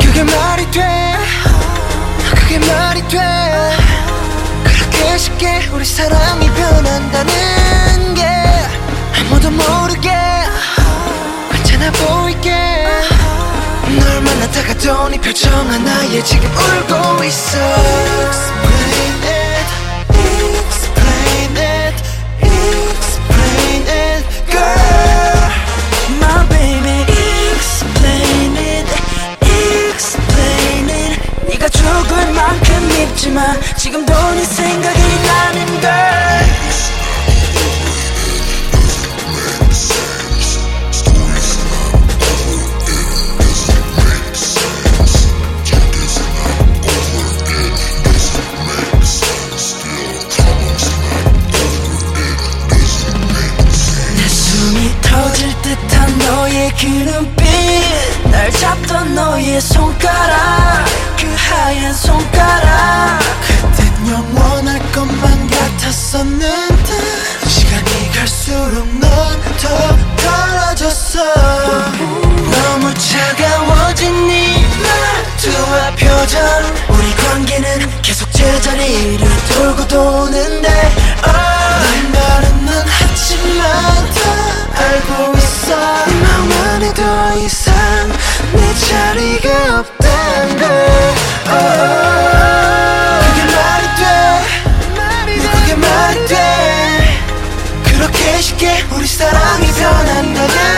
그게 말이 돼. 그렇게 쉽게 우리 사람이 변한다는 만나다가 도네 표정 하나에 지금 울고 있어 그 눈빛. 날 잡던 너의 손가락. 그 하얀 손가락. 그땐 영원할 것만 같았었는데 시간이 갈수록 넌 더 떨어졌어. 너무 차가워진 네 말투와 표정. 우리 관계는 계속 제자리를 돌고 도는 없단 걸 그게 말이 돼. 너 그게 말이 돼. 그렇게 쉽게 우리 사랑이 변한다는